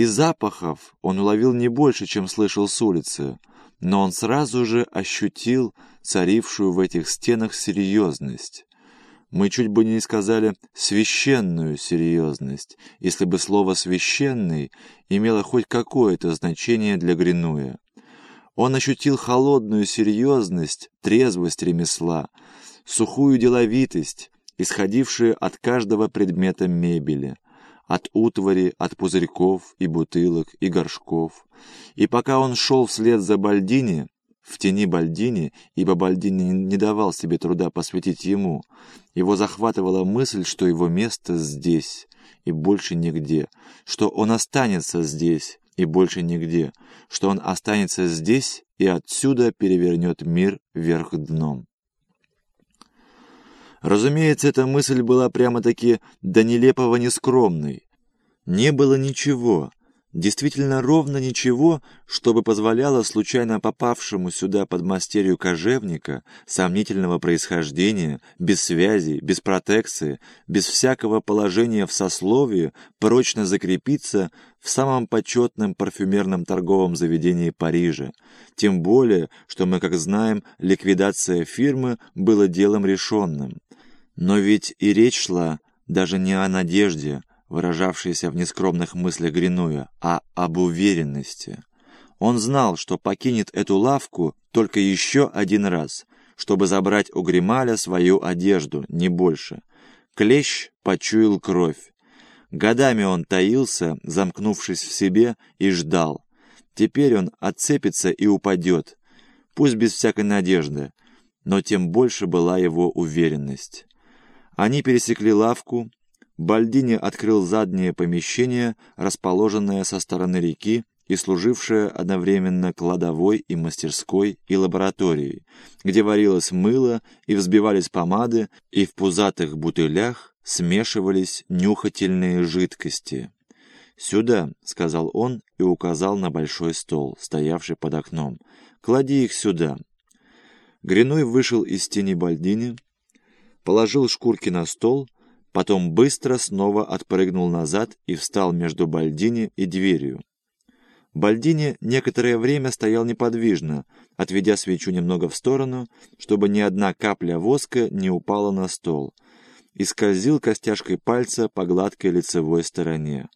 И запахов он уловил не больше, чем слышал с улицы, но он сразу же ощутил царившую в этих стенах серьезность. Мы чуть бы не сказали «священную серьезность», если бы слово «священный» имело хоть какое-то значение для Гринуя. Он ощутил холодную серьезность, трезвость ремесла, сухую деловитость, исходившую от каждого предмета мебели, от утвари, от пузырьков и бутылок и горшков. И пока он шел вслед за Бальдини, в тени Бальдини, ибо Бальдини не давал себе труда посвятить ему. Его захватывала мысль, что его место здесь и больше нигде, что он останется здесь и больше нигде, что он останется здесь и отсюда перевернет мир вверх дном. Разумеется, эта мысль была прямо-таки до нелепого нескромной. Не было ничего, Действительно ровно ничего, чтобы позволяло случайно попавшему сюда подмастерью кожевника сомнительного происхождения, без связи, без протекции, без всякого положения в сословии, прочно закрепиться в самом почетном парфюмерном торговом заведении Парижа. Тем более, что мы, как знаем, ликвидация фирмы была делом решенным. Но ведь и речь шла даже не о надежде, выражавшейся в нескромных мыслях Гринуя, а об уверенности. Он знал, что покинет эту лавку только еще один раз, чтобы забрать у Грималя свою одежду, не больше. Клещ почуял кровь. Годами он таился, замкнувшись в себе, и ждал. Теперь он отцепится и упадет, пусть без всякой надежды, но тем больше была его уверенность. Они пересекли лавку, Бальдини открыл заднее помещение, расположенное со стороны реки и служившее одновременно кладовой и мастерской и лабораторией, где варилось мыло и взбивались помады, и в пузатых бутылях смешивались нюхательные жидкости. «Сюда», — сказал он и указал на большой стол, стоявший под окном. «Клади их сюда». Гриной вышел из тени Бальдини, положил шкурки на стол — Потом быстро снова отпрыгнул назад и встал между Бальдини и дверью. Бальдини некоторое время стоял неподвижно, отведя свечу немного в сторону, чтобы ни одна капля воска не упала на стол, и скользил костяшкой пальца по гладкой лицевой стороне.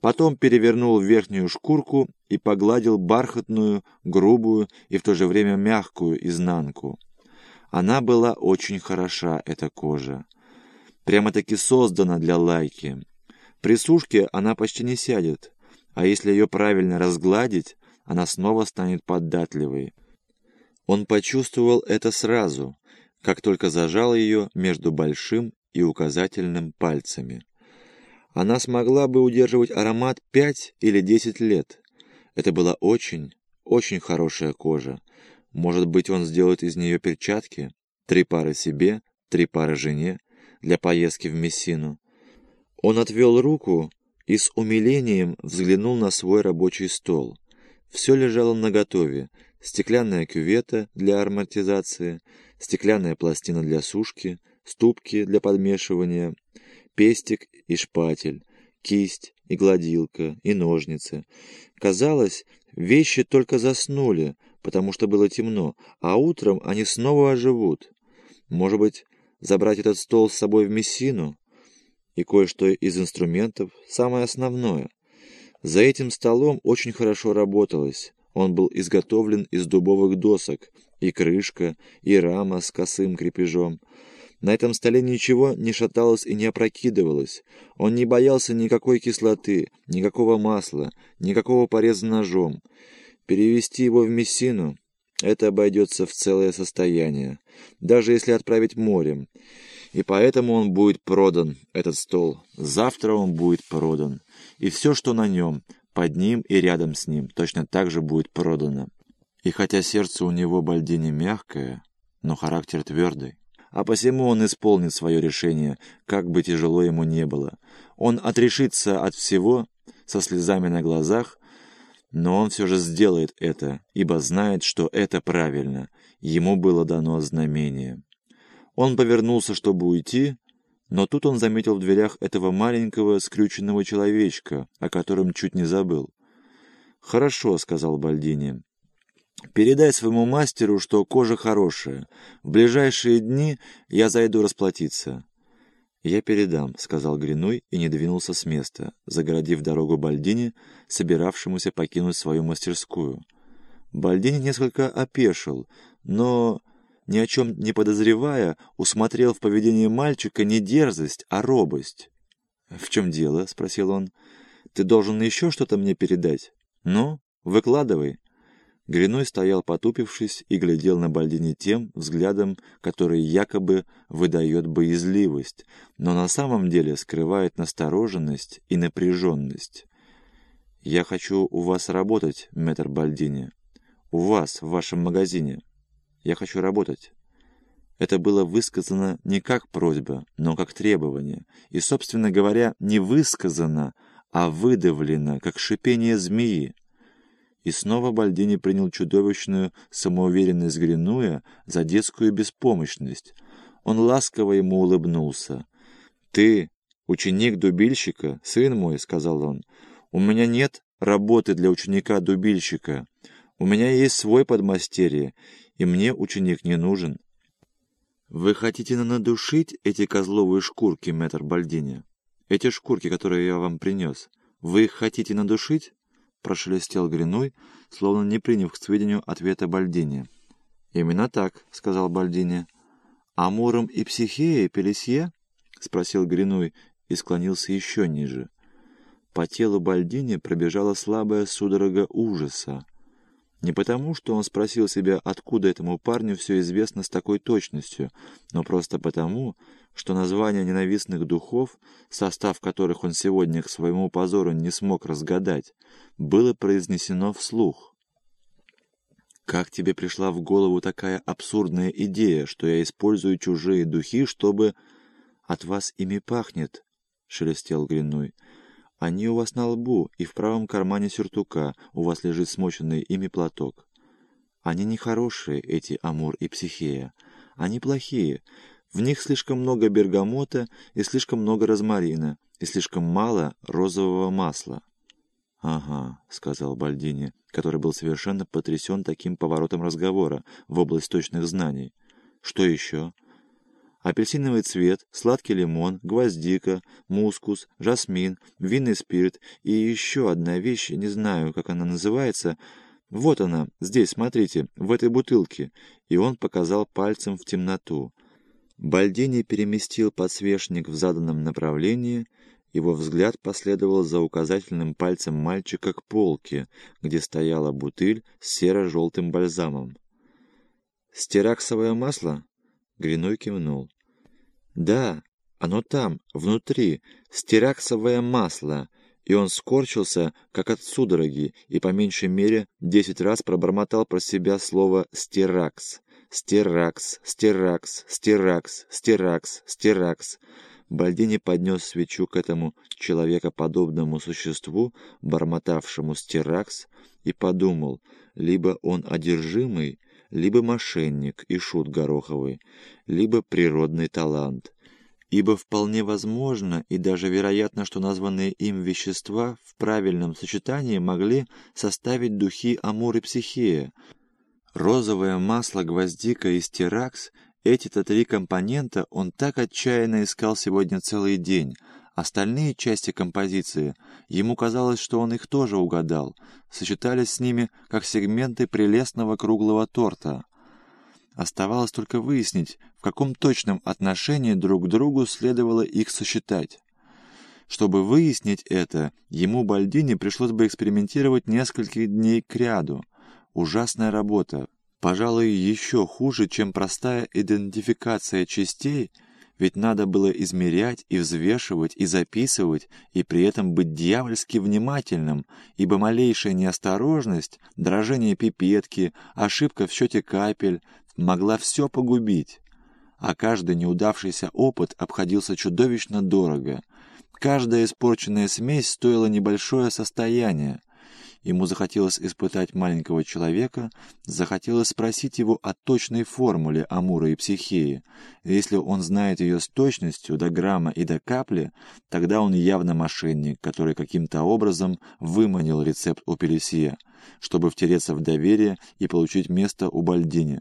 Потом перевернул верхнюю шкурку и погладил бархатную, грубую и в то же время мягкую изнанку. Она была очень хороша, эта кожа прямо-таки создана для лайки. При сушке она почти не сядет, а если ее правильно разгладить, она снова станет податливой. Он почувствовал это сразу, как только зажал ее между большим и указательным пальцами. Она смогла бы удерживать аромат пять или десять лет. Это была очень, очень хорошая кожа. Может быть, он сделает из нее перчатки? Три пары себе, три пары жене, для поездки в Мессину. Он отвел руку и с умилением взглянул на свой рабочий стол. Все лежало наготове. Стеклянная кювета для ароматизации, стеклянная пластина для сушки, ступки для подмешивания, пестик и шпатель, кисть и гладилка, и ножницы. Казалось, вещи только заснули, потому что было темно, а утром они снова оживут. Может быть, забрать этот стол с собой в Мессину и кое-что из инструментов, самое основное. За этим столом очень хорошо работалось. Он был изготовлен из дубовых досок, и крышка, и рама с косым крепежом. На этом столе ничего не шаталось и не опрокидывалось. Он не боялся никакой кислоты, никакого масла, никакого пореза ножом. Перевести его в Мессину это обойдется в целое состояние, даже если отправить морем. И поэтому он будет продан, этот стол. Завтра он будет продан. И все, что на нем, под ним и рядом с ним, точно так же будет продано. И хотя сердце у него Бальдини мягкое, но характер твердый. А посему он исполнит свое решение, как бы тяжело ему не было. Он отрешится от всего со слезами на глазах, но он все же сделает это, ибо знает, что это правильно. Ему было дано знамение. Он повернулся, чтобы уйти, Но тут он заметил в дверях этого маленького скрюченного человечка, о котором чуть не забыл. «Хорошо», — сказал Бальдини. «Передай своему мастеру, что кожа хорошая. В ближайшие дни я зайду расплатиться». «Я передам», — сказал Гриной и не двинулся с места, загородив дорогу Бальдини, собиравшемуся покинуть свою мастерскую. Бальдини несколько опешил, но, ни о чем не подозревая, усмотрел в поведении мальчика не дерзость, а робость. «В чем дело?» — спросил он. «Ты должен еще что-то мне передать? Ну, выкладывай». Гриной стоял потупившись и глядел на Бальдини тем взглядом, который якобы выдает боязливость, но на самом деле скрывает настороженность и напряженность. «Я хочу у вас работать, мэтр Бальдини. У вас, в вашем магазине. Я хочу работать». Это было высказано не как просьба, но как требование, и, собственно говоря, не высказано, а выдавлено, как шипение змеи. И снова Бальдини принял чудовищную самоуверенность Гринуя за детскую беспомощность. Он ласково ему улыбнулся. «Ты, ученик дубильщика, сын мой», — сказал он, — «у меня нет работы для ученика-дубильщика. У меня есть свой подмастерье, и мне ученик не нужен». «Вы хотите надушить эти козловые шкурки, мэтр Бальдини? Эти шкурки, которые я вам принес, вы их хотите надушить?» Прошелестел Гриной, словно не приняв к сведению ответа Бальдини. «Именно так», — сказал Бальдини. «Амуром и Психеей Пелесье?» — спросил Гриной и склонился еще ниже. По телу Бальдини пробежала слабая судорога ужаса. Не потому, что он спросил себя, откуда этому парню все известно с такой точностью, но просто потому, что название ненавистных духов, состав которых он сегодня к своему позору не смог разгадать, было произнесено вслух. «Как тебе пришла в голову такая абсурдная идея, что я использую чужие духи, чтобы...» «От вас ими пахнет», — шелестел Гринуй. Они у вас на лбу, и в правом кармане сюртука у вас лежит смоченный ими платок. Они нехорошие, эти Амур и Психея. Они плохие. В них слишком много бергамота и слишком много розмарина, и слишком мало розового масла. «Ага», — сказал Бальдини, который был совершенно потрясен таким поворотом разговора в область точных знаний. «Что еще?» Апельсиновый цвет, сладкий лимон, гвоздика, мускус, жасмин, винный спирт и еще одна вещь, не знаю, как она называется. Вот она, здесь, смотрите, в этой бутылке. И он показал пальцем в темноту. Бальдини переместил подсвечник в заданном направлении, его взгляд последовал за указательным пальцем мальчика к полке, где стояла бутыль с серо-желтым бальзамом. «Стираксовое масло?» Гриной кивнул. «Да, оно там, внутри, стираксовое масло». И он скорчился, как от судороги, и по меньшей мере десять раз пробормотал про себя слово «стиракс». «Стиракс, стиракс, стиракс, стиракс, стиракс». Бальдини поднес свечу к этому человекоподобному существу, бормотавшему стиракс, и подумал, либо он одержимый, либо мошенник и шут Гороховый, либо природный талант. Ибо вполне возможно и даже вероятно, что названные им вещества в правильном сочетании могли составить духи Амур и Психея. Розовое масло, гвоздика и стиракс — эти-то три компонента он так отчаянно искал сегодня целый день — Остальные части композиции, ему казалось, что он их тоже угадал, сочетались с ними как сегменты прелестного круглого торта. Оставалось только выяснить, в каком точном отношении друг к другу следовало их сочетать. Чтобы выяснить это, ему Бальдини пришлось бы экспериментировать несколько дней кряду. Ужасная работа. Пожалуй, еще хуже, чем простая идентификация частей — ведь надо было измерять и взвешивать и записывать, и при этом быть дьявольски внимательным, ибо малейшая неосторожность, дрожание пипетки, ошибка в счете капель могла все погубить. А каждый неудавшийся опыт обходился чудовищно дорого. Каждая испорченная смесь стоила небольшое состояние. Ему захотелось испытать маленького человека, захотелось спросить его о точной формуле Амура и Психеи. если он знает ее с точностью до грамма и до капли, тогда он явно мошенник, который каким-то образом выманил рецепт у Пелесье, чтобы втереться в доверие и получить место у Бальдини.